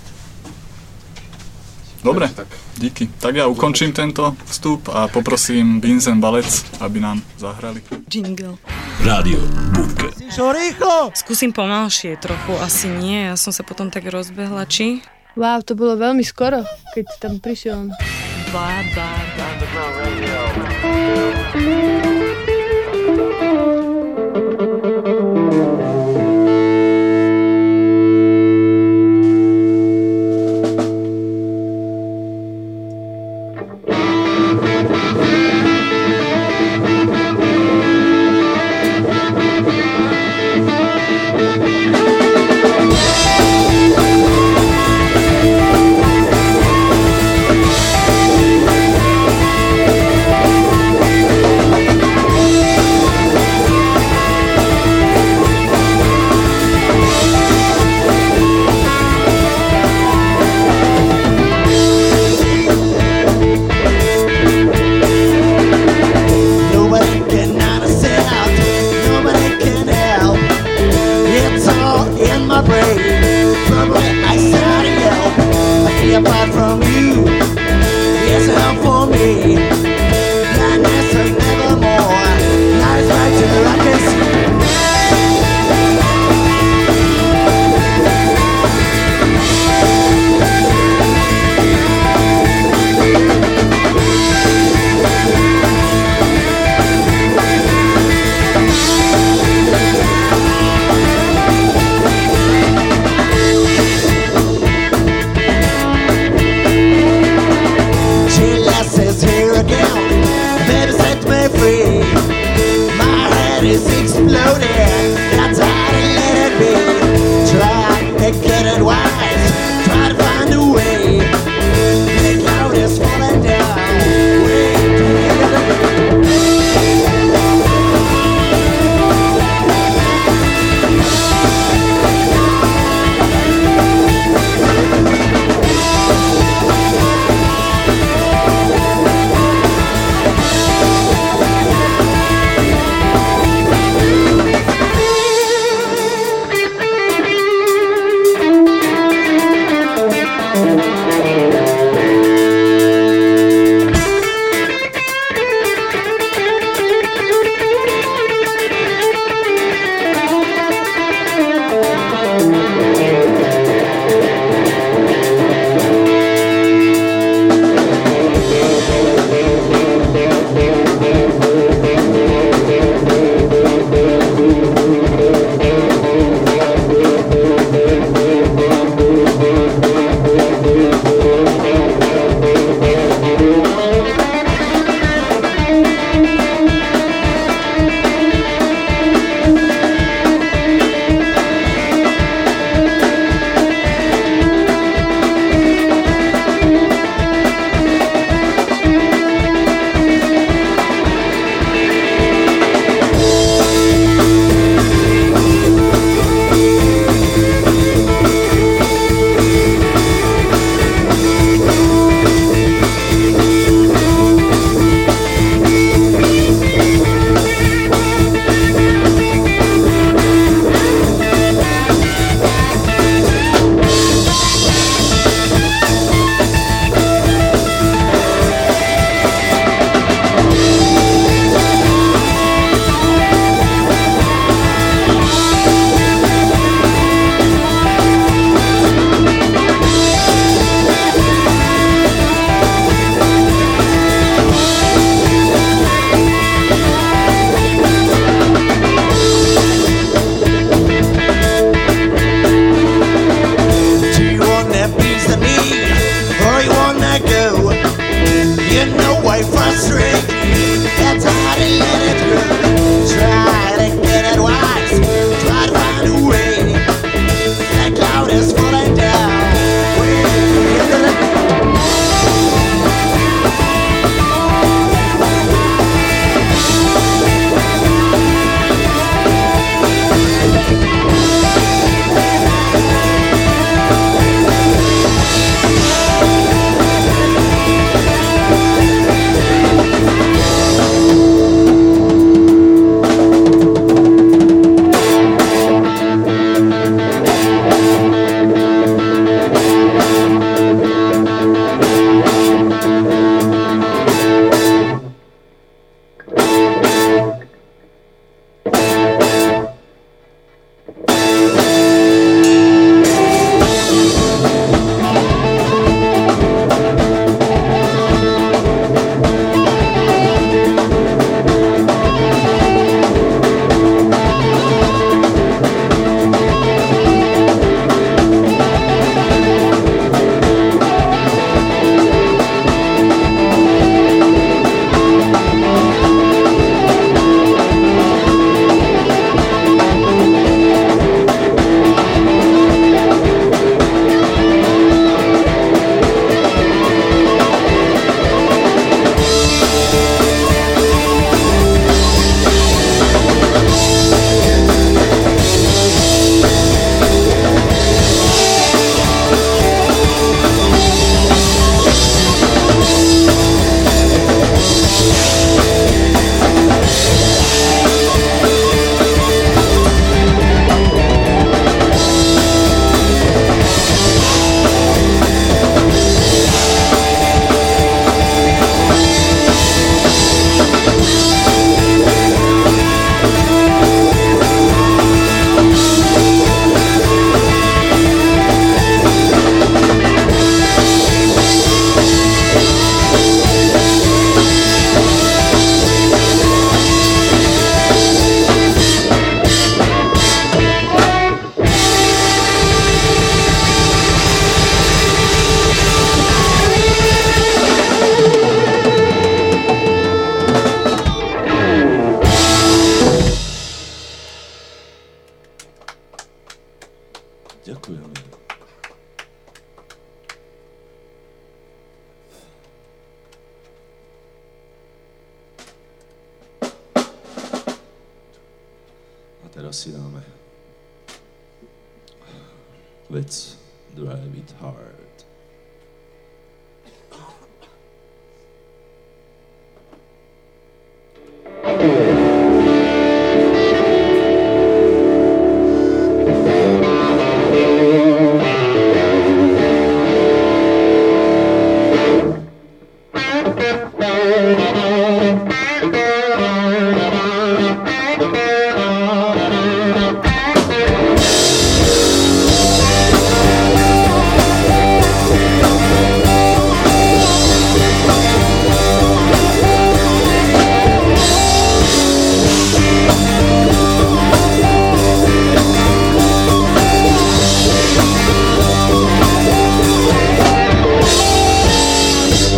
Dobre, tak. díky. Tak ja ukončím tento vstup a poprosím Binzen Balec, aby nám zahrali. Jingle. Rádio Bunker. Čo rýchlo? Skúsim pomalšie trochu, asi nie, ja som sa potom tak rozbehla, či? Wow, to bolo veľmi skoro, keď tam prišiel. Bá, bá, bá.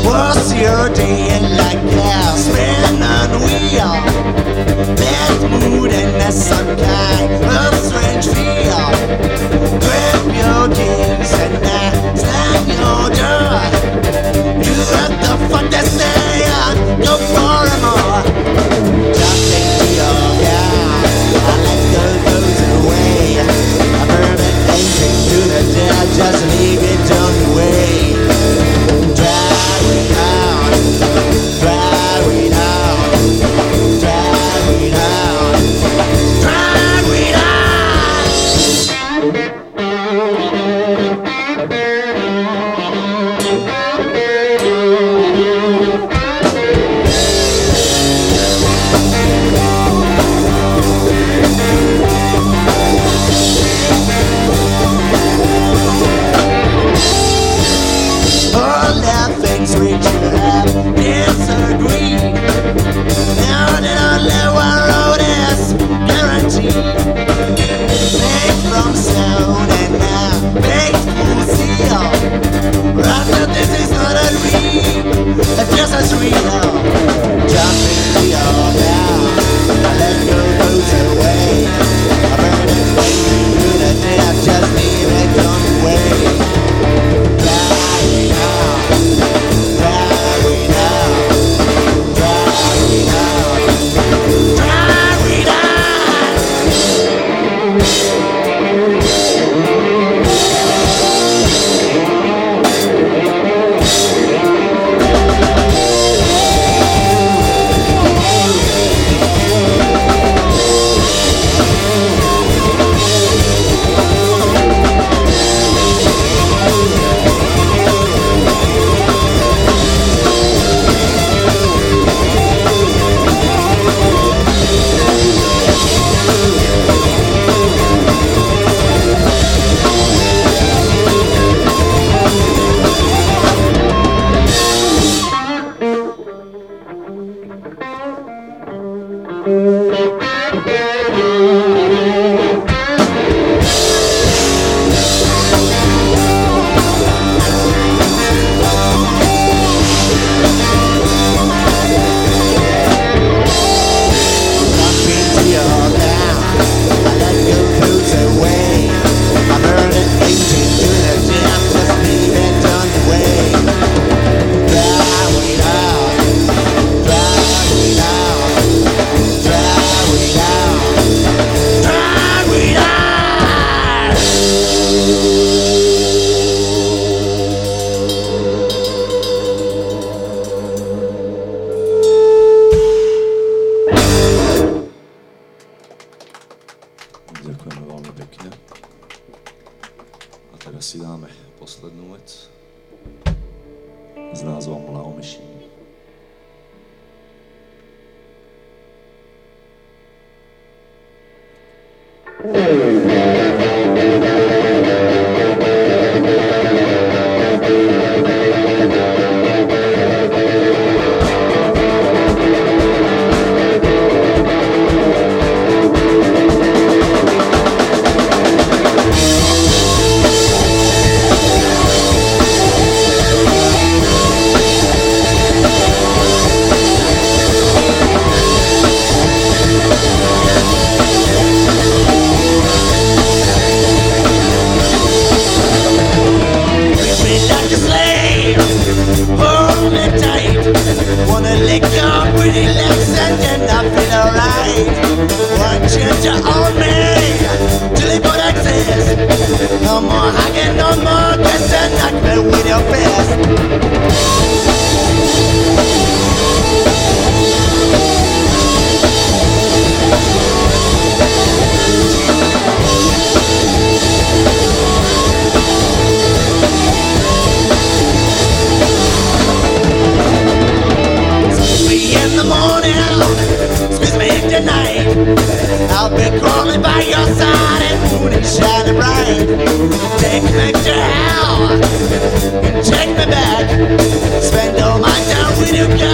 was your day and I gasping on wheel. Bad mood and that's some kind of strange feel. Grab your jeans and I slam your door. You have the fun to say, uh, go for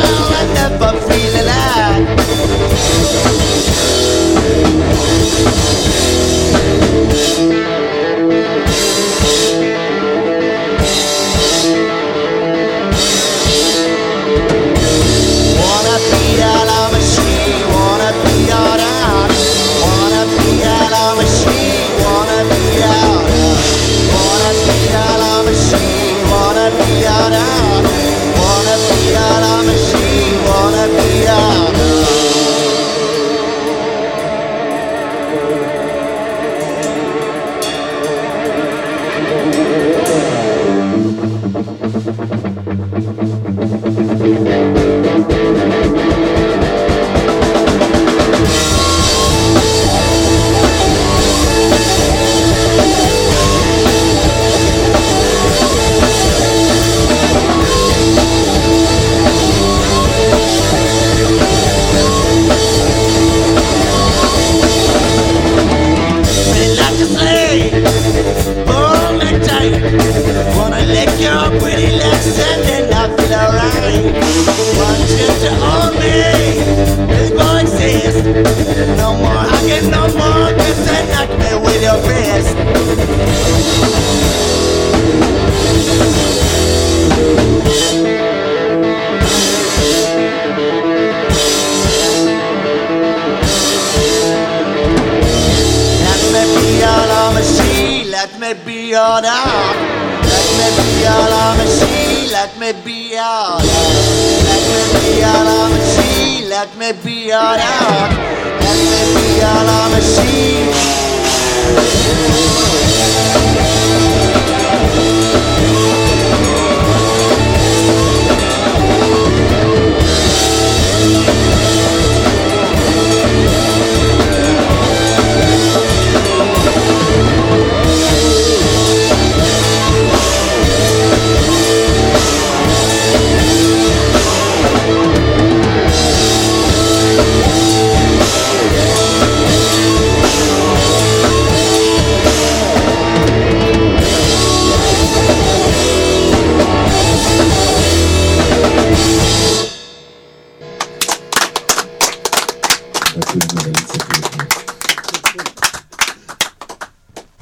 now.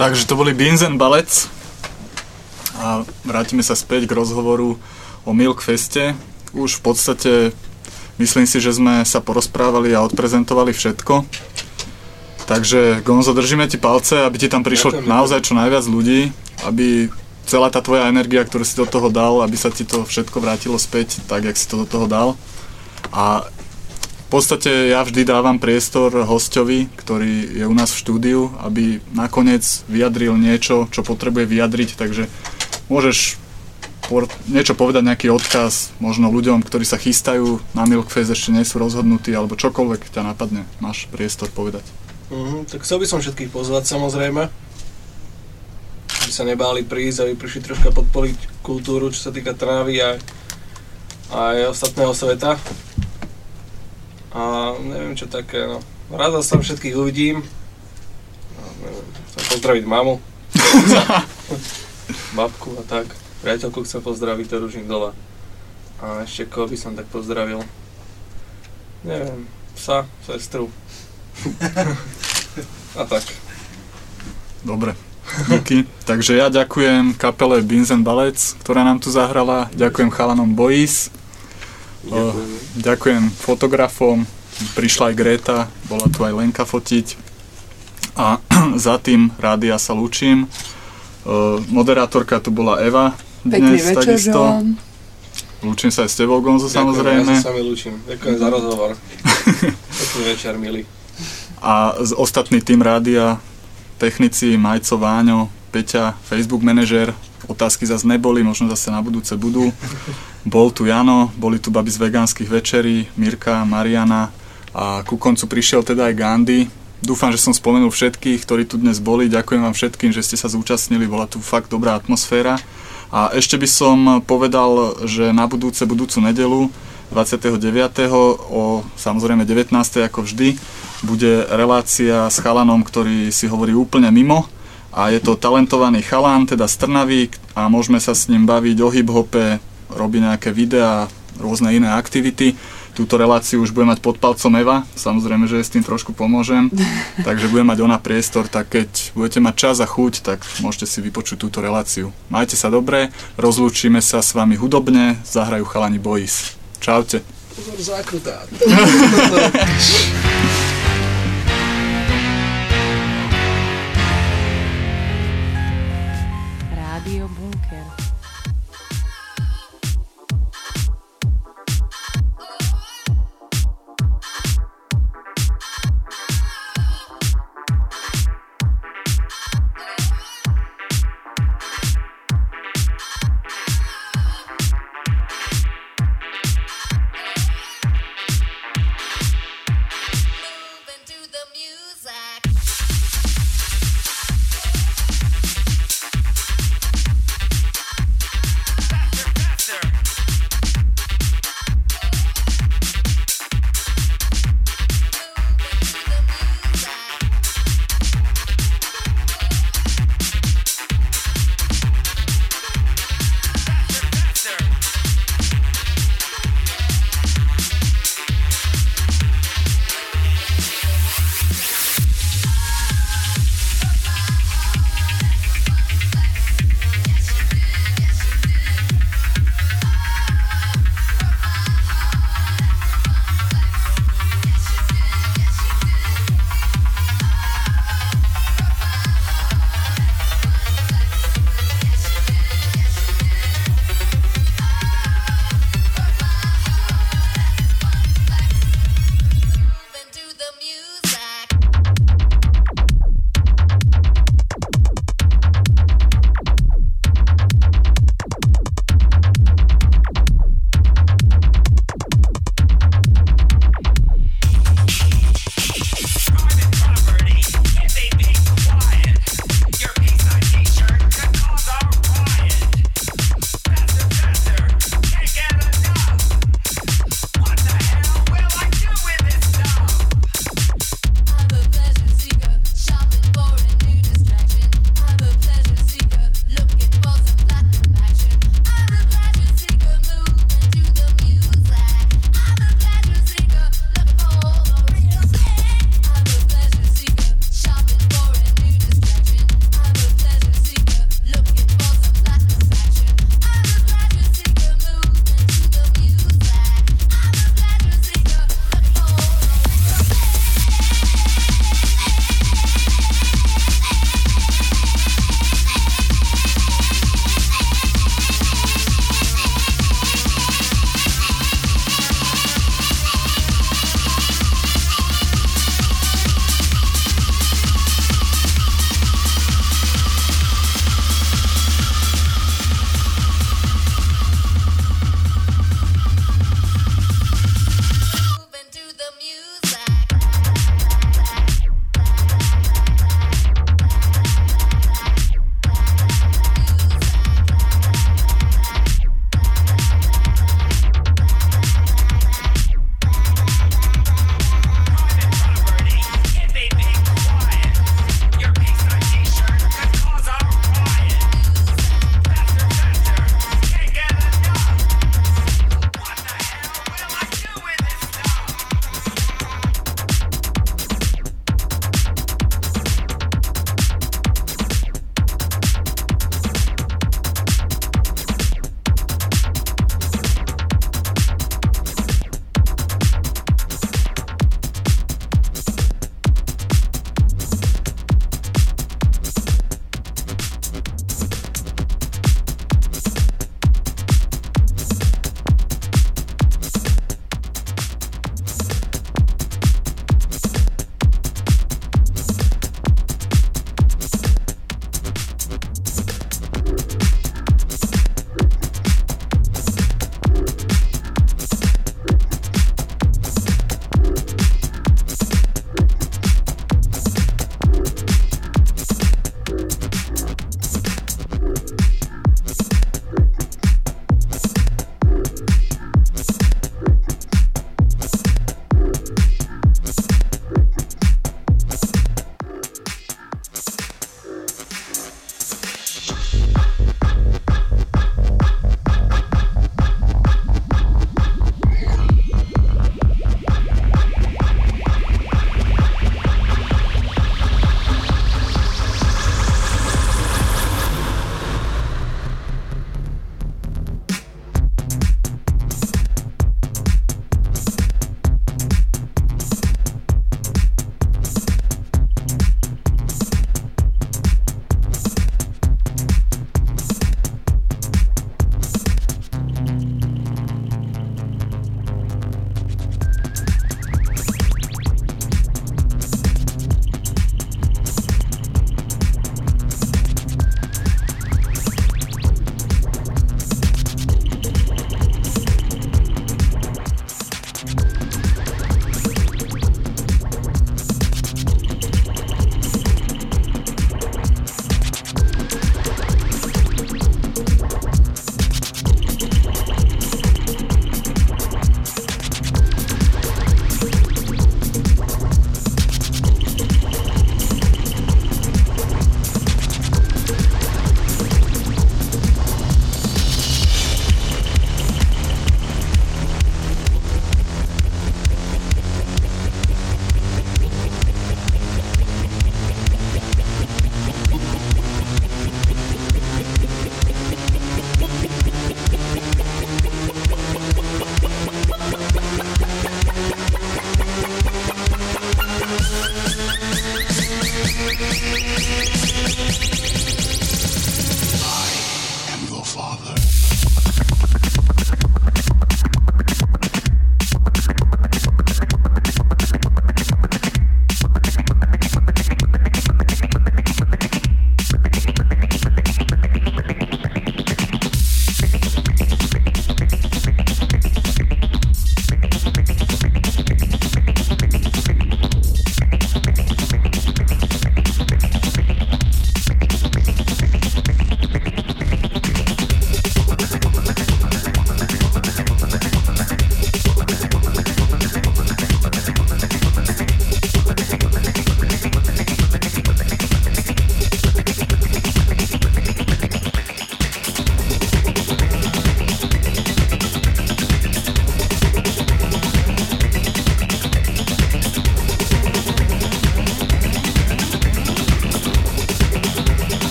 Takže to boli and Balec a vrátime sa späť k rozhovoru o Milk Feste. Už v podstate myslím si, že sme sa porozprávali a odprezentovali všetko. Takže Gonzo, držíme ti palce, aby ti tam prišlo naozaj čo najviac ľudí, aby celá tá tvoja energia, ktorú si do toho dal, aby sa ti to všetko vrátilo späť tak, jak si to do toho dal. A podstate ja vždy dávam priestor hostovi, ktorý je u nás v štúdiu, aby nakoniec vyjadril niečo, čo potrebuje vyjadriť, takže môžeš niečo povedať, nejaký odkaz možno ľuďom, ktorí sa chystajú na Milkfest, ešte nie sú rozhodnutí, alebo čokoľvek ťa napadne, máš priestor povedať. Mhm, tak chcel by som všetkých pozvať samozrejme, aby sa nebáli prísť, aby prišli troška podporiť kultúru, čo sa týka Trnavy a aj ostatného sveta. A neviem čo také, no. Rád vás tam všetkých uvidím. No, neviem, chcem pozdraviť mamu, babku a tak. Priateľku chcem pozdraviť, ktorú žím dole. A ešte koho by som tak pozdravil? Neviem, psa, sestru. a tak. Dobre, díky. Takže ja ďakujem kapele and Ballets, ktorá nám tu zahrala. Ďakujem chalanom Boys. O, ďakujem fotografom. Prišla aj Greta, bola tu aj Lenka fotiť. A za tým rádia sa lúčim. Moderátorka tu bola Eva. Pekný Dnes večer takisto. želám. Lúčim sa aj s tebou, Gonzo, Ďakujem, samozrejme. Ja sa sami lúčim. Ďakujem za rozhovor. Pekný večer, milí. A z ostatný tým rádia, technici, Majco, Váňo, Peťa, Facebook manažer, otázky zase neboli, možno zase na budúce budú. Bol tu Jano, boli tu baby z vegánskych večerí, Mirka, Mariana a ku koncu prišiel teda aj Gandhi. Dúfam, že som spomenul všetkých, ktorí tu dnes boli. Ďakujem vám všetkým, že ste sa zúčastnili, bola tu fakt dobrá atmosféra. A ešte by som povedal, že na budúce, budúcu nedelu 29. o samozrejme 19. ako vždy bude relácia s chalanom, ktorý si hovorí úplne mimo a je to talentovaný chalán, teda z Trnavy a môžeme sa s ním baviť o hip-hope, robí nejaké videá, rôzne iné aktivity. Túto reláciu už bude mať pod palcom Eva, samozrejme, že s tým trošku pomôžem, takže bude mať ona priestor, tak keď budete mať čas a chuť, tak môžete si vypočuť túto reláciu. Majte sa dobre, rozlúčime sa s vami hudobne, zahrajú chalani Boys. Čaute. Pozor, zakrutá.